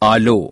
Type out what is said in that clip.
Alô?